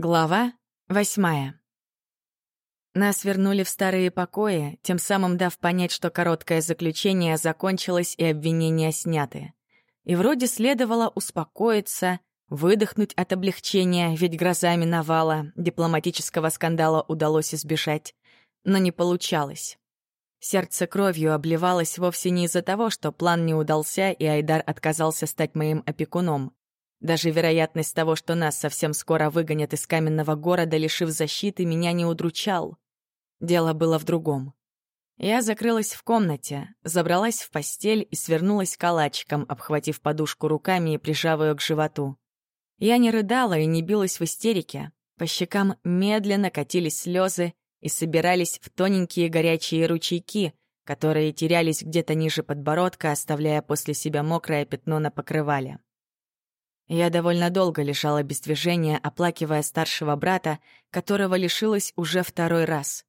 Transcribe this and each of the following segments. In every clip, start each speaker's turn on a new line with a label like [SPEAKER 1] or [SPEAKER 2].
[SPEAKER 1] Глава восьмая. Нас вернули в старые покои, тем самым дав понять, что короткое заключение закончилось и обвинения сняты. И вроде следовало успокоиться, выдохнуть от облегчения, ведь гроза миновала, дипломатического скандала удалось избежать. Но не получалось. Сердце кровью обливалось вовсе не из-за того, что план не удался и Айдар отказался стать моим опекуном. Даже вероятность того, что нас совсем скоро выгонят из каменного города, лишив защиты, меня не удручал. Дело было в другом. Я закрылась в комнате, забралась в постель и свернулась калачиком, обхватив подушку руками и прижав ее к животу. Я не рыдала и не билась в истерике. По щекам медленно катились слезы и собирались в тоненькие горячие ручейки, которые терялись где-то ниже подбородка, оставляя после себя мокрое пятно на покрывале. Я довольно долго лежала без движения, оплакивая старшего брата, которого лишилась уже второй раз.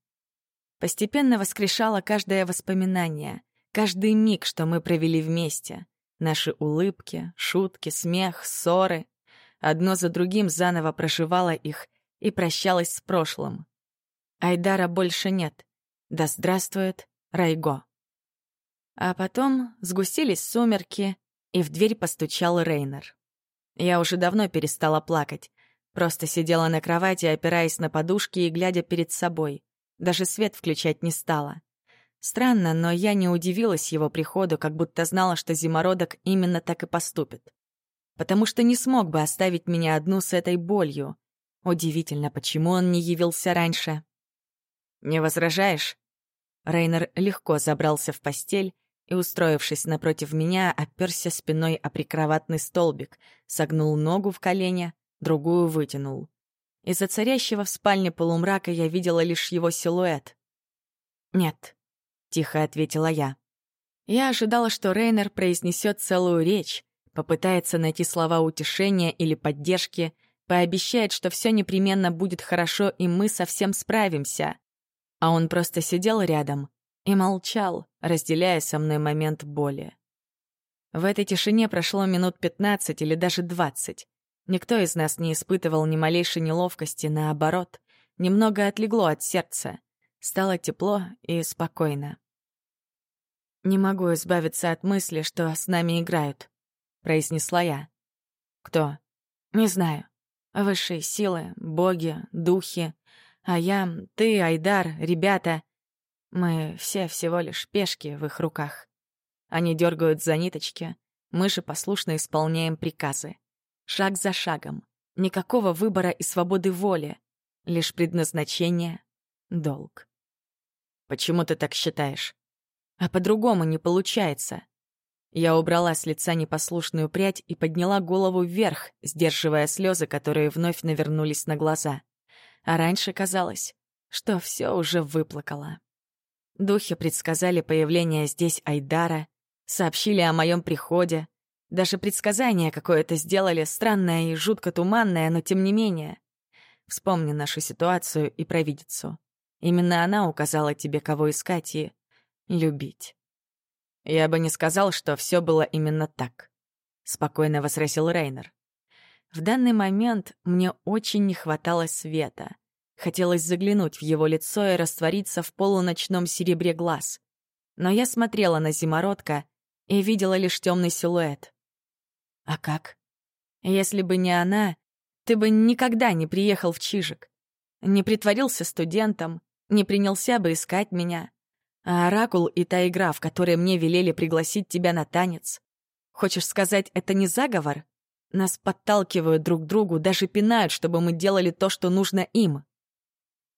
[SPEAKER 1] Постепенно воскрешала каждое воспоминание, каждый миг, что мы провели вместе. Наши улыбки, шутки, смех, ссоры. Одно за другим заново проживала их и прощалась с прошлым. Айдара больше нет. Да здравствует Райго. А потом сгустились сумерки, и в дверь постучал Рейнер. Я уже давно перестала плакать. Просто сидела на кровати, опираясь на подушки и глядя перед собой. Даже свет включать не стала. Странно, но я не удивилась его приходу, как будто знала, что зимородок именно так и поступит. Потому что не смог бы оставить меня одну с этой болью. Удивительно, почему он не явился раньше. «Не возражаешь?» Рейнер легко забрался в постель и, устроившись напротив меня, оперся спиной о прикроватный столбик, согнул ногу в колене, другую вытянул. Из-за царящего в спальне полумрака я видела лишь его силуэт. «Нет», — тихо ответила я. Я ожидала, что Рейнер произнесет целую речь, попытается найти слова утешения или поддержки, пообещает, что все непременно будет хорошо и мы совсем справимся. А он просто сидел рядом и молчал, разделяя со мной момент боли. В этой тишине прошло минут пятнадцать или даже двадцать. Никто из нас не испытывал ни малейшей неловкости, наоборот, немного отлегло от сердца. Стало тепло и спокойно. «Не могу избавиться от мысли, что с нами играют», — произнесла я. «Кто?» «Не знаю. Высшие силы, боги, духи. А я, ты, Айдар, ребята. Мы все всего лишь пешки в их руках. Они дергают за ниточки, мы же послушно исполняем приказы. Шаг за шагом. Никакого выбора и свободы воли. Лишь предназначение — долг. Почему ты так считаешь? А по-другому не получается. Я убрала с лица непослушную прядь и подняла голову вверх, сдерживая слезы, которые вновь навернулись на глаза. А раньше казалось, что все уже выплакала. Духи предсказали появление здесь Айдара, сообщили о моем приходе. Даже предсказание какое-то сделали, странное и жутко туманное, но тем не менее. Вспомни нашу ситуацию и провидицу. Именно она указала тебе, кого искать и любить. Я бы не сказал, что все было именно так. Спокойно возразил Рейнер. В данный момент мне очень не хватало света. Хотелось заглянуть в его лицо и раствориться в полуночном серебре глаз. Но я смотрела на зимородка и видела лишь темный силуэт. А как? Если бы не она, ты бы никогда не приехал в Чижик. Не притворился студентом, не принялся бы искать меня. А Оракул и та игра, в которой мне велели пригласить тебя на танец. Хочешь сказать, это не заговор? Нас подталкивают друг к другу, даже пинают, чтобы мы делали то, что нужно им.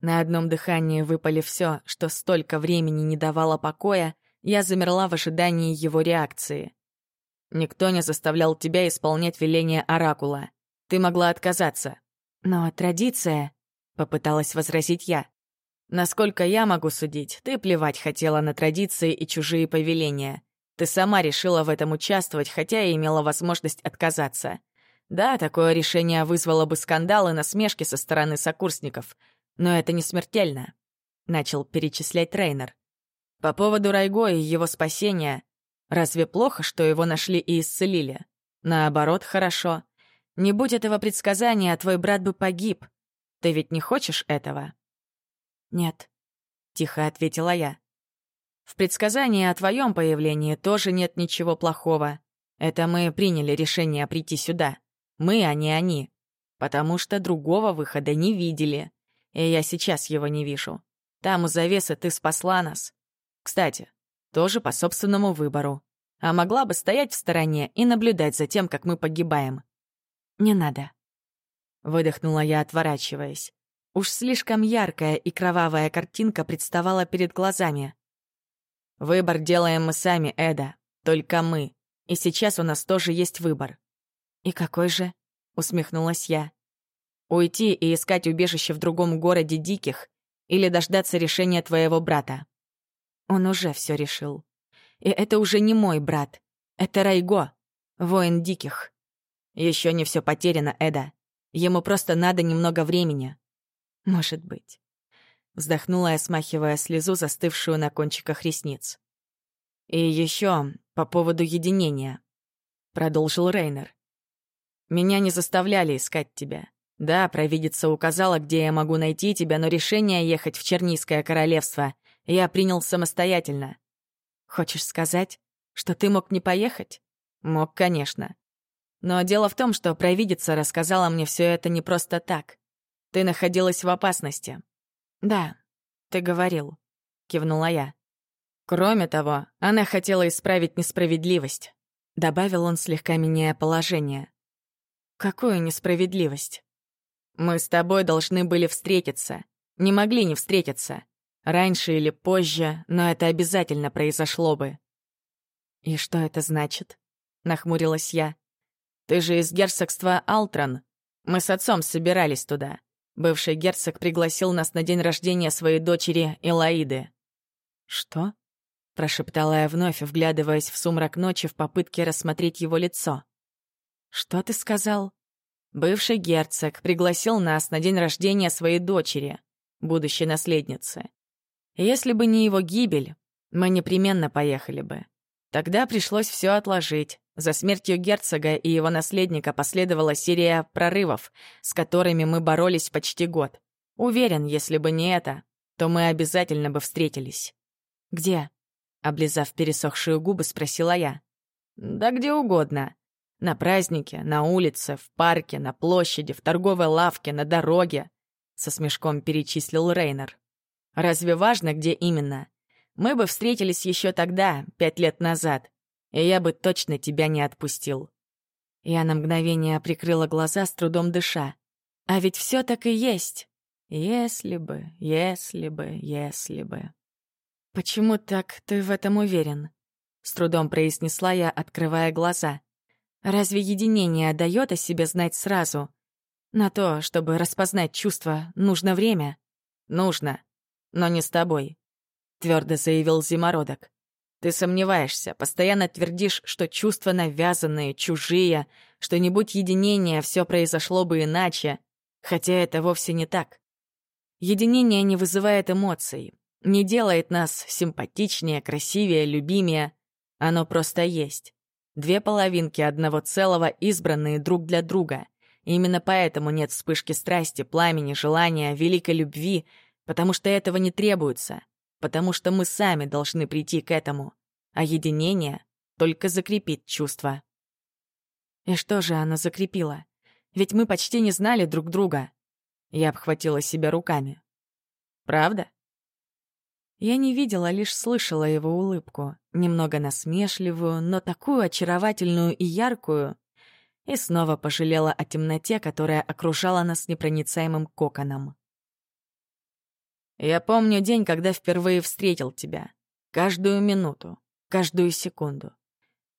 [SPEAKER 1] На одном дыхании выпали все, что столько времени не давало покоя, я замерла в ожидании его реакции. «Никто не заставлял тебя исполнять веление Оракула. Ты могла отказаться». «Но традиция...» — попыталась возразить я. «Насколько я могу судить, ты плевать хотела на традиции и чужие повеления. Ты сама решила в этом участвовать, хотя и имела возможность отказаться. Да, такое решение вызвало бы скандал и насмешки со стороны сокурсников — но это не смертельно», — начал перечислять трейнер. «По поводу Райго и его спасения. Разве плохо, что его нашли и исцелили? Наоборот, хорошо. Не будь этого предсказания, твой брат бы погиб. Ты ведь не хочешь этого?»
[SPEAKER 2] «Нет», — тихо ответила я.
[SPEAKER 1] «В предсказании о твоем появлении тоже нет ничего плохого. Это мы приняли решение прийти сюда. Мы, а не они. Потому что другого выхода не видели. И я сейчас его не вижу. Там у завесы ты спасла нас. Кстати, тоже по собственному выбору. А могла бы стоять в стороне и наблюдать за тем, как мы погибаем.
[SPEAKER 2] «Не надо», —
[SPEAKER 1] выдохнула я, отворачиваясь. Уж слишком яркая и кровавая картинка представала перед глазами. «Выбор делаем мы сами, Эда. Только мы. И сейчас у нас тоже есть выбор».
[SPEAKER 2] «И какой же?»
[SPEAKER 1] — усмехнулась я. «Уйти и искать убежище в другом городе диких или дождаться решения твоего брата».
[SPEAKER 2] Он уже все решил. И это уже не мой брат. Это Райго, воин диких.
[SPEAKER 1] Еще не все потеряно, Эда. Ему просто надо немного времени.
[SPEAKER 2] Может быть.
[SPEAKER 1] Вздохнула я, смахивая слезу, застывшую на кончиках ресниц. И еще по поводу единения. Продолжил Рейнер. Меня не заставляли искать тебя. Да, провидица указала, где я могу найти тебя, но решение ехать в Чернийское королевство я принял самостоятельно. Хочешь сказать, что ты мог не поехать? Мог, конечно. Но дело в том, что провидица рассказала мне все это не просто так. Ты находилась в опасности.
[SPEAKER 2] Да, ты говорил, кивнула я.
[SPEAKER 1] Кроме того, она хотела исправить несправедливость. Добавил он, слегка меняя положение.
[SPEAKER 2] Какую несправедливость?
[SPEAKER 1] Мы с тобой должны были встретиться. Не могли не встретиться. Раньше или позже, но это обязательно произошло бы.
[SPEAKER 2] «И что это значит?» — нахмурилась я.
[SPEAKER 1] «Ты же из герцогства Алтрон. Мы с отцом собирались туда. Бывший герцог пригласил нас на день рождения своей дочери Элаиды».
[SPEAKER 2] «Что?»
[SPEAKER 1] — прошептала я вновь, вглядываясь в сумрак ночи в попытке рассмотреть его лицо.
[SPEAKER 2] «Что ты сказал?»
[SPEAKER 1] Бывший герцог пригласил нас на день рождения своей дочери, будущей наследницы. Если бы не его гибель, мы непременно поехали бы. Тогда пришлось все отложить. За смертью герцога и его наследника последовала серия прорывов, с которыми мы боролись почти год. Уверен, если бы не это, то мы обязательно бы встретились.
[SPEAKER 2] «Где?» — облизав пересохшие губы, спросила я.
[SPEAKER 1] «Да где угодно. На празднике, на улице, в парке, на площади, в торговой лавке, на дороге», — со смешком перечислил Рейнер. Разве важно, где именно? Мы бы встретились еще тогда, пять лет назад, и я бы точно тебя не отпустил.
[SPEAKER 2] Я на мгновение прикрыла глаза, с трудом дыша. А ведь все так и есть. Если бы, если бы, если бы. Почему так ты в этом уверен? С трудом произнесла я, открывая глаза. Разве единение дает о себе знать сразу? На то, чтобы распознать чувства, нужно время?
[SPEAKER 1] Нужно но не с тобой», — твердо заявил Зимородок. «Ты сомневаешься, постоянно твердишь, что чувства навязанные, чужие, что не будь единения, все произошло бы иначе, хотя это вовсе не так. Единение не вызывает эмоций, не делает нас симпатичнее, красивее, любимее. Оно просто есть. Две половинки одного целого, избранные друг для друга. Именно поэтому нет вспышки страсти, пламени, желания, великой любви, потому что этого не требуется, потому что мы сами должны прийти к этому, а единение только закрепит чувство.
[SPEAKER 2] И что же оно закрепило? Ведь мы почти не знали друг друга. Я обхватила себя руками.
[SPEAKER 1] Правда?
[SPEAKER 2] Я не видела, лишь слышала его улыбку, немного насмешливую, но такую очаровательную и яркую, и снова пожалела о темноте, которая окружала нас непроницаемым коконом.
[SPEAKER 1] Я помню день, когда впервые встретил тебя. Каждую минуту, каждую секунду.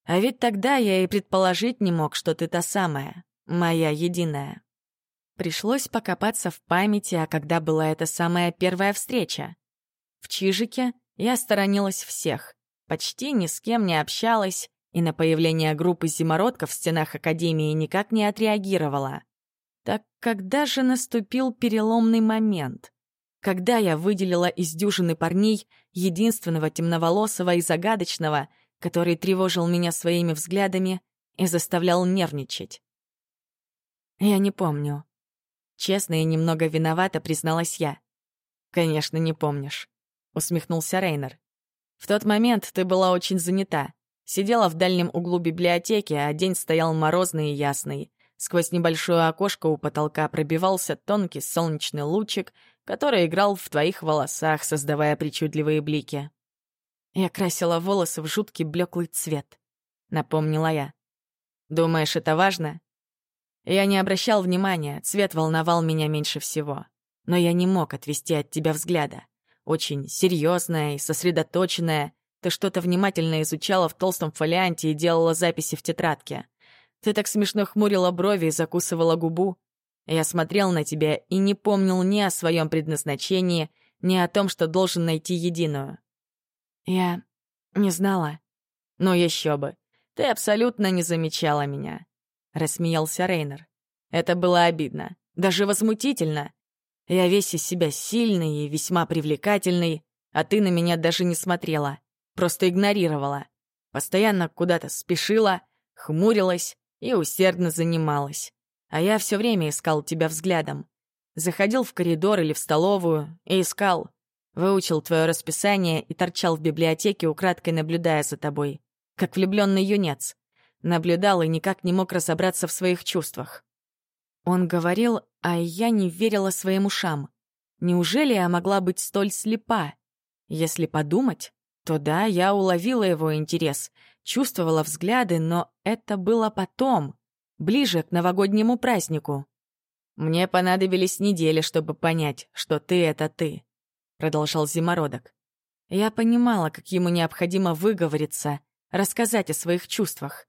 [SPEAKER 1] А ведь тогда я и предположить не мог, что ты та самая, моя единая. Пришлось покопаться в памяти, а когда была эта самая первая встреча. В Чижике я сторонилась всех, почти ни с кем не общалась и на появление группы зимородков в стенах Академии никак не отреагировала. Так когда же наступил переломный момент? когда я выделила из дюжины парней единственного темноволосого и загадочного, который тревожил меня своими взглядами и заставлял нервничать.
[SPEAKER 2] Я не помню.
[SPEAKER 1] Честно и немного виновата призналась я. «Конечно, не помнишь», — усмехнулся Рейнер. «В тот момент ты была очень занята. Сидела в дальнем углу библиотеки, а день стоял морозный и ясный. Сквозь небольшое окошко у потолка пробивался тонкий солнечный лучик, который играл в твоих волосах, создавая причудливые блики. Я красила волосы в жуткий блеклый цвет, напомнила я. Думаешь, это важно? Я не обращал внимания, цвет волновал меня меньше всего. Но я не мог отвести от тебя взгляда. Очень серьезная и сосредоточенная. Ты что-то внимательно изучала в толстом фолианте и делала записи в тетрадке. Ты так смешно хмурила брови и закусывала губу. Я смотрел на тебя и не помнил ни о своем предназначении, ни о том, что должен найти единую. Я не знала. Но еще бы. Ты абсолютно не замечала меня. — рассмеялся Рейнер. «Это было обидно, даже возмутительно. Я весь из себя сильный и весьма привлекательный, а ты на меня даже не смотрела, просто игнорировала. Постоянно куда-то спешила, хмурилась и усердно занималась. А я все время искал тебя взглядом. Заходил в коридор или в столовую и искал. Выучил твое расписание и торчал в библиотеке, украдкой наблюдая за тобой, как влюбленный юнец. Наблюдал и никак не мог разобраться в своих чувствах. Он говорил, а я не верила своим ушам. Неужели я могла быть столь слепа? Если подумать, то да, я уловила его интерес, чувствовала взгляды, но это было потом, ближе к новогоднему празднику. «Мне понадобились недели, чтобы понять, что ты — это ты», — продолжал Зимородок. Я понимала, как ему необходимо выговориться, рассказать о своих чувствах.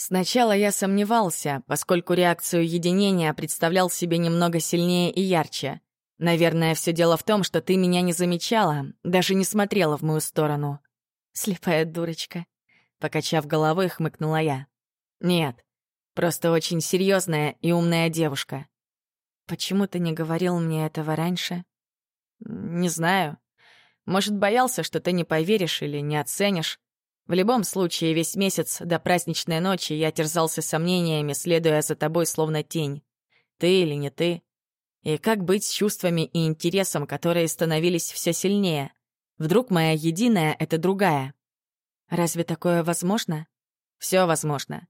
[SPEAKER 1] Сначала я сомневался, поскольку реакцию единения представлял себе немного сильнее и ярче. Наверное, все дело в том, что ты меня не замечала, даже не смотрела в мою сторону. Слепая дурочка. Покачав головой, хмыкнула я. Нет, просто очень серьезная и умная девушка. Почему ты не говорил мне этого раньше? Не знаю. Может, боялся, что ты не поверишь или не оценишь. В любом случае, весь месяц до праздничной ночи я терзался сомнениями, следуя за тобой словно тень. Ты или не ты? И как быть с чувствами и интересом, которые становились все сильнее? Вдруг моя единая — это другая? Разве такое возможно? Все возможно.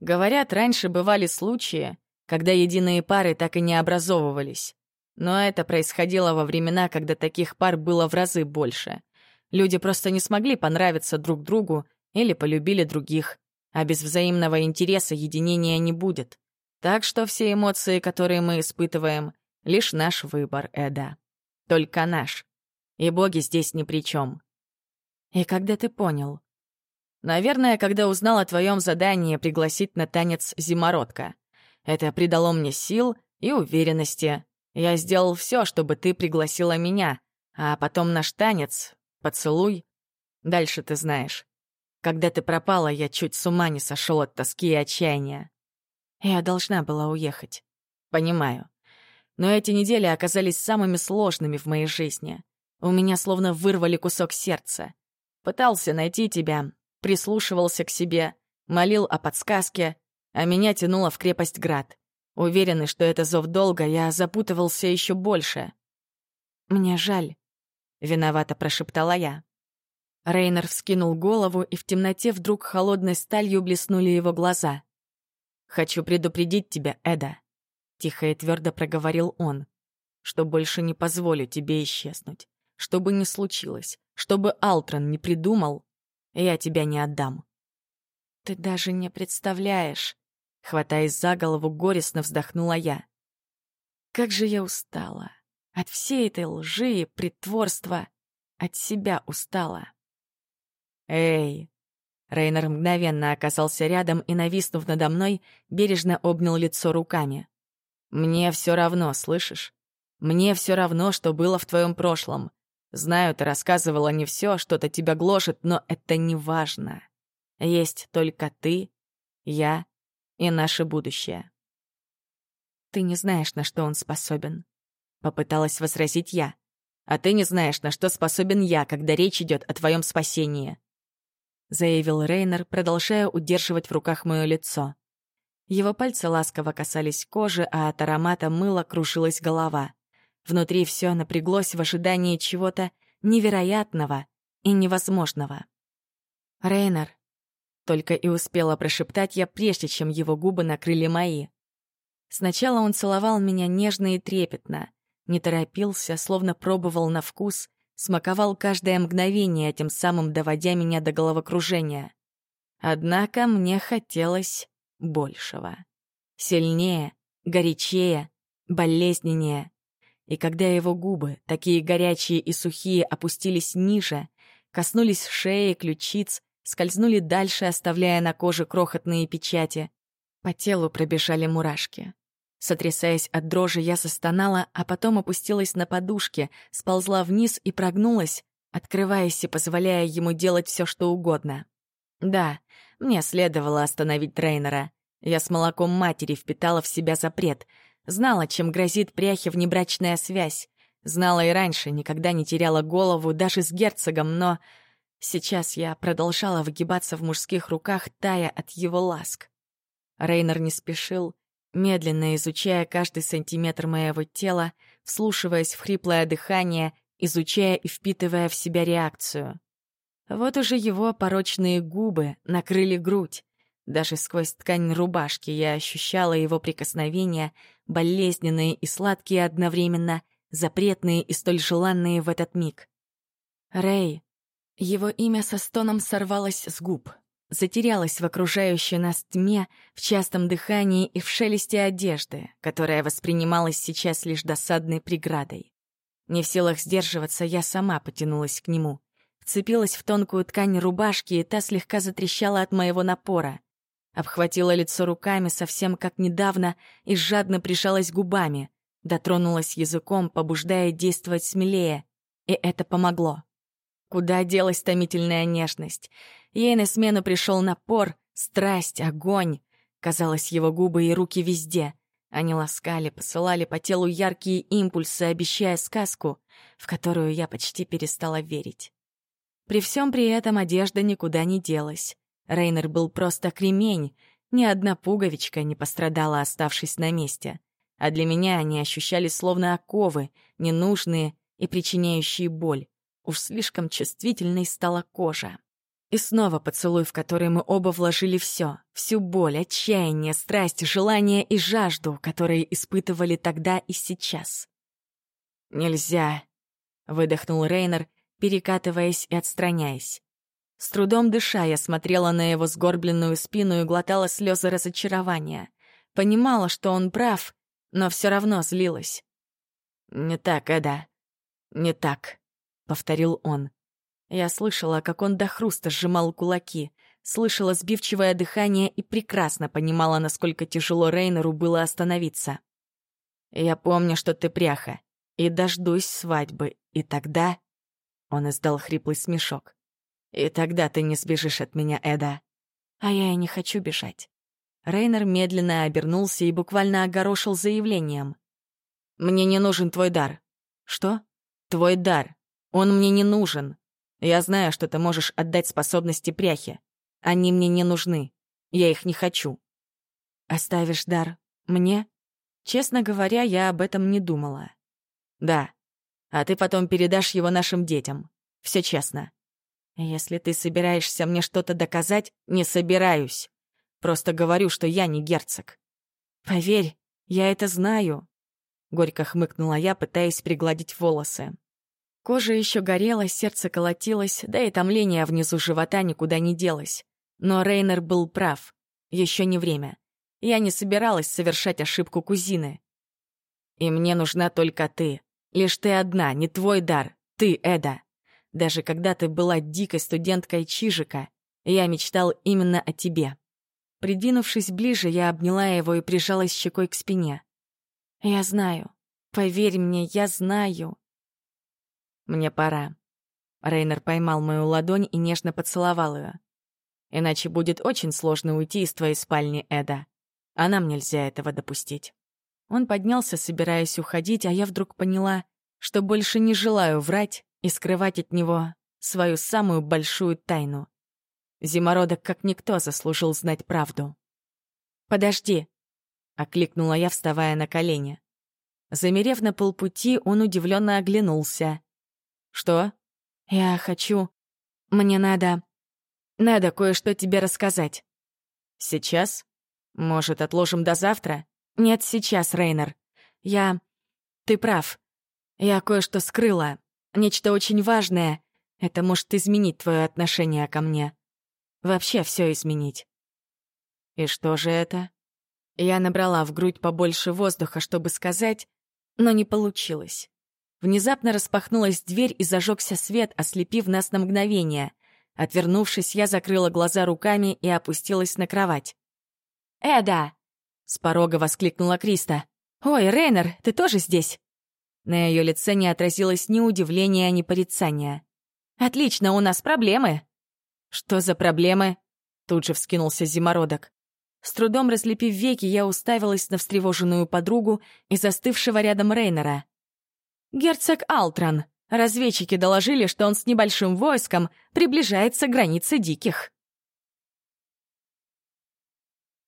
[SPEAKER 1] Говорят, раньше бывали случаи, когда единые пары так и не образовывались. Но это происходило во времена, когда таких пар было в разы больше. Люди просто не смогли понравиться друг другу или полюбили других, а без взаимного интереса единения не будет. Так что все эмоции, которые мы испытываем, — лишь наш выбор, Эда. Только наш. И боги здесь ни при чем. И когда ты понял? Наверное, когда узнал о твоем задании пригласить на танец зимородка. Это придало мне сил и уверенности. Я сделал все, чтобы ты пригласила меня, а потом наш танец Поцелуй. Дальше ты знаешь. Когда ты пропала, я чуть с ума не сошел от тоски и отчаяния. Я должна была уехать. Понимаю. Но эти недели оказались самыми сложными в моей жизни. У меня словно вырвали кусок сердца. Пытался найти тебя, прислушивался к себе, молил о подсказке, а меня тянуло в крепость Град. Уверенный, что это зов долга, я запутывался еще больше. Мне жаль. — виновато прошептала я. Рейнер вскинул голову, и в темноте вдруг холодной сталью блеснули его глаза. «Хочу предупредить тебя, Эда», — тихо и твердо проговорил он, «что больше не позволю тебе исчезнуть. Что бы ни случилось, чтобы Алтрон не придумал, я тебя не отдам». «Ты даже не представляешь», — хватаясь за голову, горестно вздохнула я. «Как же я устала!» От всей этой лжи и притворства от себя устала. «Эй!» Рейнер мгновенно оказался рядом и, нависнув надо мной, бережно обнял лицо руками. «Мне все равно, слышишь? Мне все равно, что было в твоем прошлом. Знаю, ты рассказывала не все, что-то тебя гложет, но это не важно. Есть только ты, я и наше будущее». Ты не знаешь, на что он способен. — попыталась возразить я. «А ты не знаешь, на что способен я, когда речь идет о твоем спасении», — заявил Рейнер, продолжая удерживать в руках мое лицо. Его пальцы ласково касались кожи, а от аромата мыла кружилась голова. Внутри все напряглось в ожидании чего-то невероятного и невозможного. «Рейнер», — только и успела прошептать я, прежде чем его губы накрыли мои. Сначала он целовал меня нежно и трепетно, не торопился, словно пробовал на вкус, смаковал каждое мгновение, тем самым доводя меня до головокружения. Однако мне хотелось большего. Сильнее, горячее, болезненнее. И когда его губы, такие горячие и сухие, опустились ниже, коснулись шеи, ключиц, скользнули дальше, оставляя на коже крохотные печати, по телу пробежали мурашки. Сотрясаясь от дрожи, я застонала, а потом опустилась на подушке, сползла вниз и прогнулась, открываясь и позволяя ему делать все, что угодно. Да, мне следовало остановить трейнера. Я с молоком матери впитала в себя запрет. Знала, чем грозит пряхе внебрачная связь. Знала и раньше, никогда не теряла голову, даже с герцогом, но... Сейчас я продолжала выгибаться в мужских руках, тая от его ласк. Рейнер не спешил, медленно изучая каждый сантиметр моего тела, вслушиваясь в хриплое дыхание, изучая и впитывая в себя реакцию. Вот уже его порочные губы накрыли грудь. Даже сквозь ткань рубашки я ощущала его прикосновения, болезненные и сладкие одновременно, запретные и столь желанные в этот миг. Рэй. Его имя со стоном сорвалось с губ, затерялось в окружающей нас тьме, в частом дыхании и в шелесте одежды, которая воспринималась сейчас лишь досадной преградой. Не в силах сдерживаться, я сама потянулась к нему — вцепилась в тонкую ткань рубашки, и та слегка затрещала от моего напора. Обхватила лицо руками совсем как недавно и жадно прижалась губами, дотронулась языком, побуждая действовать смелее, и это помогло. Куда делась томительная нежность? Ей на смену пришел напор, страсть, огонь. Казалось, его губы и руки везде. Они ласкали, посылали по телу яркие импульсы, обещая сказку, в которую я почти перестала верить. При всем при этом одежда никуда не делась. Рейнер был просто кремень, ни одна пуговичка не пострадала, оставшись на месте. А для меня они ощущались словно оковы, ненужные и причиняющие боль. Уж слишком чувствительной стала кожа. И снова поцелуй, в который мы оба вложили все, всю боль, отчаяние, страсть, желание и жажду, которые испытывали тогда и сейчас. «Нельзя», — выдохнул Рейнер, перекатываясь и отстраняясь. С трудом дыша, я смотрела на его сгорбленную спину и глотала слезы разочарования. Понимала, что он прав, но все равно злилась. «Не так, Эда, не так», — повторил он. Я слышала, как он до хруста сжимал кулаки, слышала сбивчивое дыхание и прекрасно понимала, насколько тяжело Рейнеру было остановиться. «Я помню, что ты пряха, и дождусь свадьбы, и тогда...» Он издал хриплый смешок. «И тогда ты не сбежишь от меня, Эда». «А я и не хочу бежать». Рейнер медленно обернулся и буквально огорошил заявлением. «Мне не нужен твой дар». «Что?» «Твой дар. Он мне не нужен. Я знаю, что ты можешь отдать способности пряхе. Они мне не нужны. Я их не хочу». «Оставишь дар мне?» Честно говоря, я об этом не думала. «Да, а ты потом передашь его нашим детям. Все честно. Если ты собираешься мне что-то доказать, не собираюсь. Просто говорю, что я не герцог. Поверь, я это знаю. Горько хмыкнула я, пытаясь пригладить волосы. Кожа еще горела, сердце колотилось, да и томление внизу живота никуда не делось. Но Рейнер был прав. Еще не время. Я не собиралась совершать ошибку кузины. И мне нужна только ты. Лишь ты одна, не твой дар. Ты, Эда. Даже когда ты была дикой студенткой Чижика, я мечтал именно о тебе. Придвинувшись ближе, я обняла его и прижалась щекой к спине. «Я знаю. Поверь мне, я знаю». «Мне пора». Рейнер поймал мою ладонь и нежно поцеловал ее. «Иначе будет очень сложно уйти из твоей спальни, Эда. А нам нельзя этого допустить». Он поднялся, собираясь уходить, а я вдруг поняла, что больше не желаю врать и скрывать от него свою самую большую тайну. Зимородок как никто заслужил знать правду. «Подожди!» — окликнула я, вставая на колени. Замерев на полпути, он удивленно оглянулся. «Что?» «Я хочу... Мне надо... Надо кое-что тебе рассказать». «Сейчас? Может, отложим до завтра?» «Нет, сейчас, Рейнер. Я... Ты прав. Я кое-что скрыла. Нечто очень важное. Это может изменить твое отношение ко мне. Вообще все изменить». «И что же это?» Я набрала в грудь побольше воздуха, чтобы сказать, но не получилось. Внезапно распахнулась дверь и зажегся свет, ослепив нас на мгновение. Отвернувшись, я закрыла глаза руками и опустилась на кровать. «Эда!» — с порога воскликнула Криста. «Ой, Рейнер, ты тоже здесь?» На ее лице не отразилось ни удивления, ни порицания. «Отлично, у нас проблемы!» «Что за проблемы?» Тут же вскинулся зимородок. С трудом разлепив веки, я уставилась на встревоженную подругу и застывшего рядом Рейнера. «Герцог Алтран. Разведчики доложили, что он с небольшим войском приближается к границе диких».